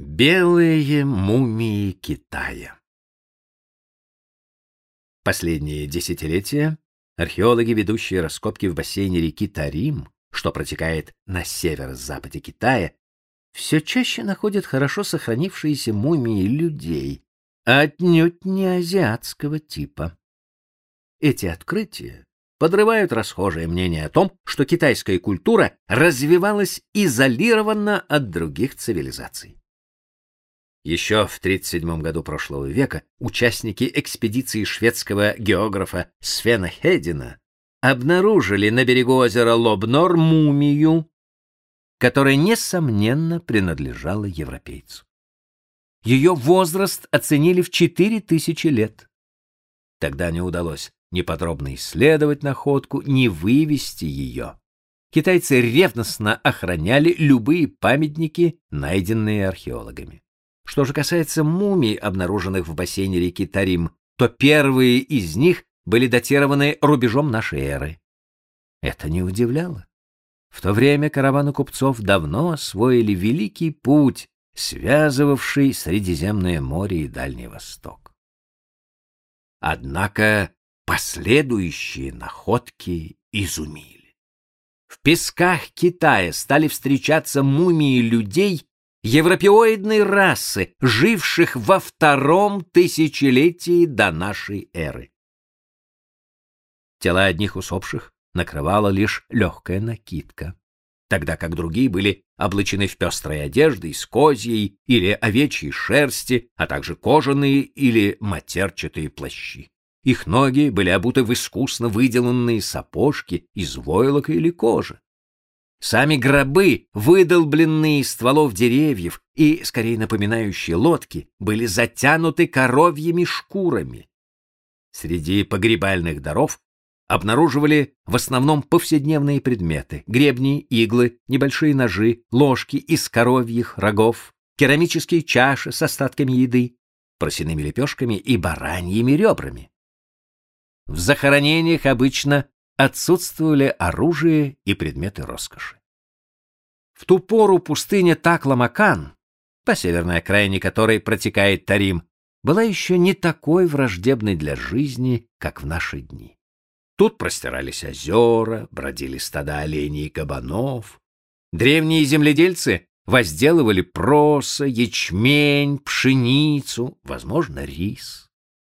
Белые мумии Китая. Последние десятилетия археологи, ведущие раскопки в бассейне реки Тарим, что протекает на северо-западе Китая, все чаще находят хорошо сохранившиеся мумии людей, отнюдь не азиатского типа. Эти открытия подрывают расхожее мнение о том, что китайская культура развивалась изолированно от других цивилизаций. Еще в 37 году прошлого века участники экспедиции шведского географа Свена Хедина обнаружили на берегу озера Лобнор мумию, которая несомненно принадлежала европейцу. Ее возраст оценили в 4000 лет. Тогда не удалось ни подробно исследовать находку, ни вывести ее. Китайцы ревностно охраняли любые памятники, найденные археологами. Что же касается мумий, обнаруженных в бассейне реки Тарим, то первые из них были датированы рубежом нашей эры. Это не удивляло. В то время караваны купцов давно освоили великий путь, связывавший Средиземное море и Дальний Восток. Однако последующие находки изумили. В песках Китая стали встречаться мумии людей, европеоидной расы, живших во втором тысячелетии до нашей эры. Тела одних усопших накрывала лишь легкая накидка, тогда как другие были облачены в пестрые одежды из козьей или овечьей шерсти, а также кожаные или матерчатые плащи. Их ноги были обуты в искусно выделанные сапожки из войлока или кожи. Сами гробы, выдолбленные из стволов деревьев и, скорее напоминающие лодки, были затянуты коровьими шкурами. Среди погребальных даров обнаруживали в основном повседневные предметы: гребни, иглы, небольшие ножи, ложки из коровьих рогов, керамические чаши с остатками еды, просяными лепешками и бараньими ребрами. В захоронениях обычно отсутствовали оружие и предметы роскоши. В ту пору пустыня Такламакан, по северной окраине которой протекает Тарим, была еще не такой враждебной для жизни, как в наши дни. Тут простирались озера, бродили стада оленей и кабанов. Древние земледельцы возделывали проса, ячмень, пшеницу, возможно, рис.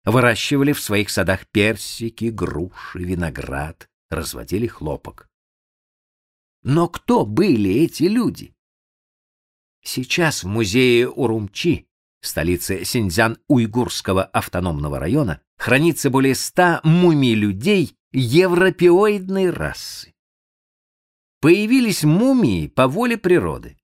Выращивали в своих садах персики, груши, виноград, разводили хлопок. Но кто были эти люди? Сейчас в музее Урумчи, столице Синьцзян-Уйгурского автономного района, хранится более ста мумий людей европеоидной расы. Появились мумии по воле природы.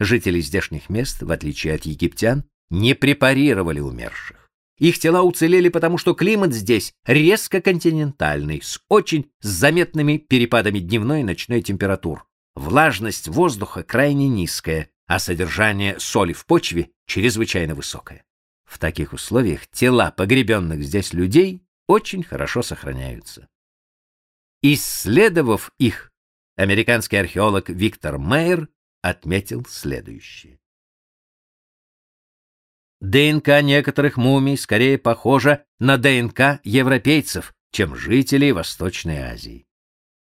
Жители здешних мест, в отличие от египтян, не препарировали умерших. Их тела уцелели потому, что климат здесь резко континентальный, с очень заметными перепадами дневной и ночной температур. Влажность воздуха крайне низкая, а содержание соли в почве чрезвычайно высокое. В таких условиях тела погребенных здесь людей очень хорошо сохраняются. Исследовав их, американский археолог Виктор Мейер отметил следующее. ДНК некоторых мумий скорее похожа на ДНК европейцев, чем жителей Восточной Азии.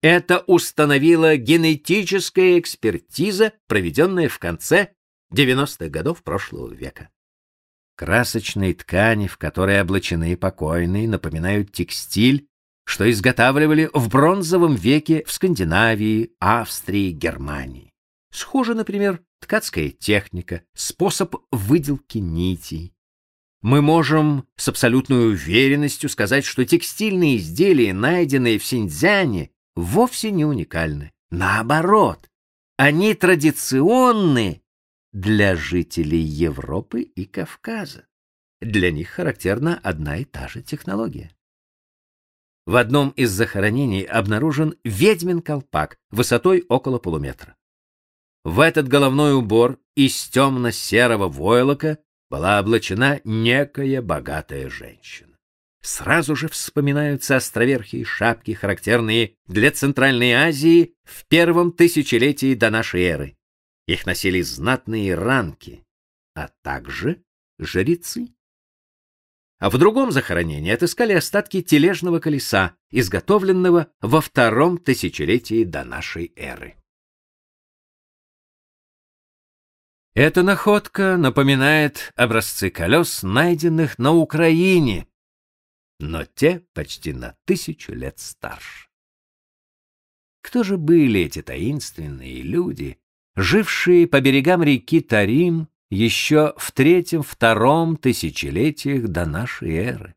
Это установила генетическая экспертиза, проведенная в конце 90-х годов прошлого века. Красочные ткани, в которые облачены покойные, напоминают текстиль, что изготавливали в бронзовом веке в Скандинавии, Австрии, Германии. Схожа, например, ткацкая техника, способ выделки нитей. Мы можем с абсолютной уверенностью сказать, что текстильные изделия, найденные в Синьцзяне, вовсе не уникальны. Наоборот, они традиционны для жителей Европы и Кавказа. Для них характерна одна и та же технология. В одном из захоронений обнаружен ведьмин колпак высотой около полуметра. В этот головной убор из темно-серого войлока была облачена некая богатая женщина. Сразу же вспоминаются островерхие шапки, характерные для Центральной Азии в первом тысячелетии до нашей эры. Их носили знатные ранки. а также жрецы. А в другом захоронении отыскали остатки тележного колеса, изготовленного во втором тысячелетии до нашей эры. Эта находка напоминает образцы колес, найденных на Украине, но те почти на тысячу лет старше. Кто же были эти таинственные люди, жившие по берегам реки Тарим еще в третьем-втором тысячелетиях до нашей эры?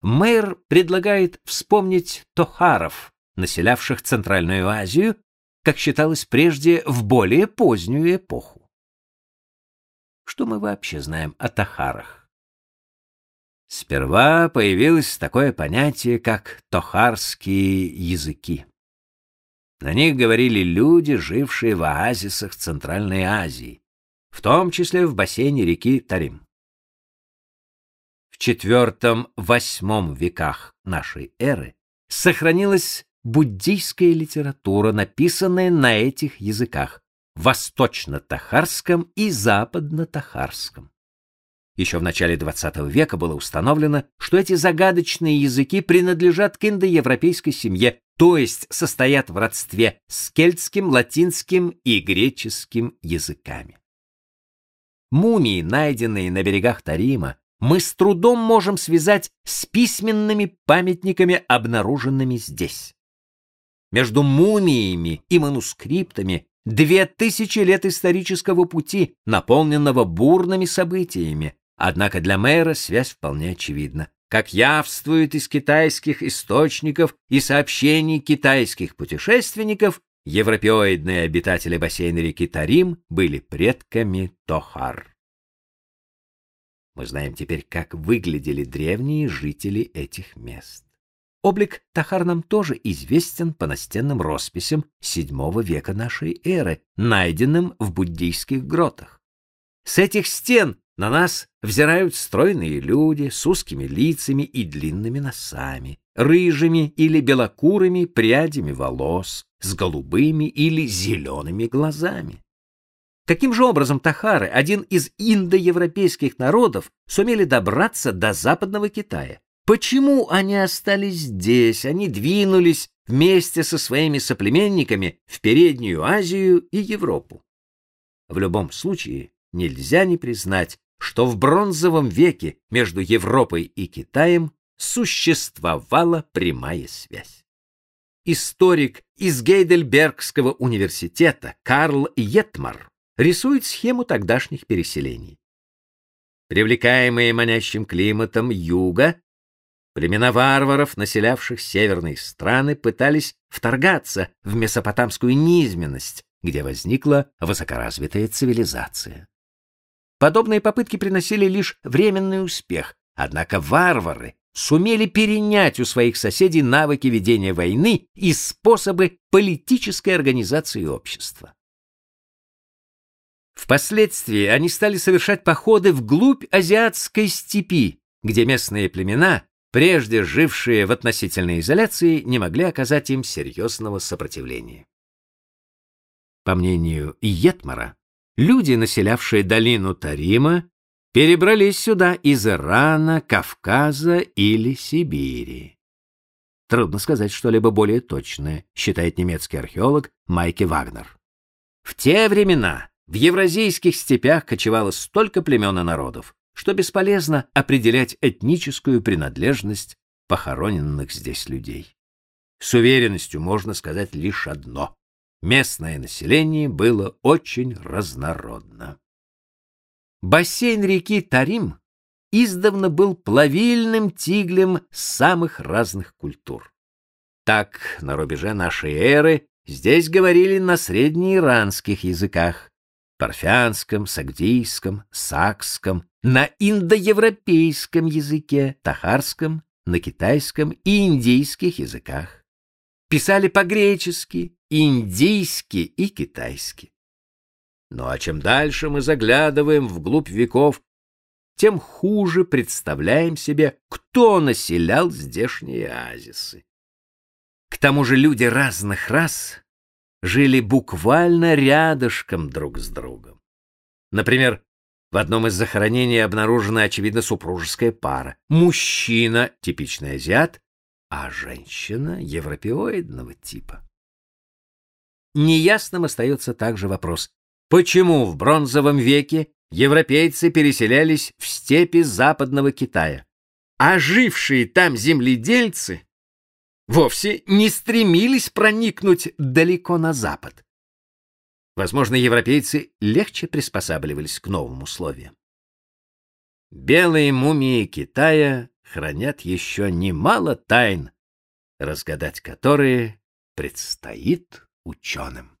Мэр предлагает вспомнить тохаров, населявших Центральную Азию, как считалось прежде, в более позднюю эпоху. Что мы вообще знаем о тохарах? Сперва появилось такое понятие, как тохарские языки. На них говорили люди, жившие в оазисах Центральной Азии, в том числе в бассейне реки Тарим. В IV-VIII веках нашей эры сохранилась буддийская литература, написанная на этих языках, восточно-тахарском и западно-тахарском. Еще в начале XX века было установлено, что эти загадочные языки принадлежат к индоевропейской семье, то есть состоят в родстве с кельтским, латинским и греческим языками. Мумии, найденные на берегах Тарима, мы с трудом можем связать с письменными памятниками, обнаруженными здесь. Между мумиями и манускриптами две тысячи лет исторического пути, наполненного бурными событиями, однако для мэра связь вполне очевидна как явствует из китайских источников и сообщений китайских путешественников, европеоидные обитатели бассейна реки Тарим были предками Тохар. Мы знаем теперь, как выглядели древние жители этих мест. Облик Тахар нам тоже известен по настенным росписям VII века нашей эры, найденным в буддийских гротах. С этих стен на нас взирают стройные люди с узкими лицами и длинными носами, рыжими или белокурыми прядями волос, с голубыми или зелеными глазами. Каким же образом тахары, один из индоевропейских народов, сумели добраться до западного Китая? Почему они остались здесь? Они двинулись вместе со своими соплеменниками в Переднюю Азию и Европу. В любом случае, нельзя не признать что в бронзовом веке между Европой и Китаем существовала прямая связь. Историк из Гейдельбергского университета Карл Йетмар рисует схему тогдашних переселений. Привлекаемые манящим климатом юга, племена варваров, населявших северные страны, пытались вторгаться в месопотамскую низменность, где возникла высокоразвитая цивилизация. Подобные попытки приносили лишь временный успех, однако варвары сумели перенять у своих соседей навыки ведения войны и способы политической организации общества. Впоследствии они стали совершать походы вглубь азиатской степи, где местные племена, прежде жившие в относительной изоляции, не могли оказать им серьезного сопротивления. По мнению Йетмара, люди, населявшие долину Тарима, перебрались сюда из Ирана, Кавказа или Сибири. Трудно сказать что-либо более точное, считает немецкий археолог Майки Вагнер. В те времена в евразийских степях кочевало столько племен и народов, что бесполезно определять этническую принадлежность похороненных здесь людей. С уверенностью можно сказать лишь одно: местное население было очень разнородно. Бассейн реки Тарим издавна был плавильным тиглем самых разных культур. Так, на рубеже нашей эры здесь говорили на среднеиранских языках, парфянском, сагдийском, сакском, на индоевропейском языке, тахарском, на китайском и индийских языках. Писали по-гречески, индийски и китайски. Ну а чем дальше мы заглядываем вглубь веков, тем хуже представляем себе, кто населял здешние оазисы. К тому же люди разных рас жили буквально рядышком друг с другом. Например, В одном из захоронений обнаружена, очевидно, супружеская пара. Мужчина — типичный азиат, а женщина — европеоидного типа. Неясным остается также вопрос, почему в бронзовом веке европейцы переселялись в степи западного Китая, а жившие там земледельцы вовсе не стремились проникнуть далеко на запад. Возможно, европейцы легче приспосабливались к новым условиям. Белые мумии Китая хранят еще немало тайн, разгадать которые предстоит ученым.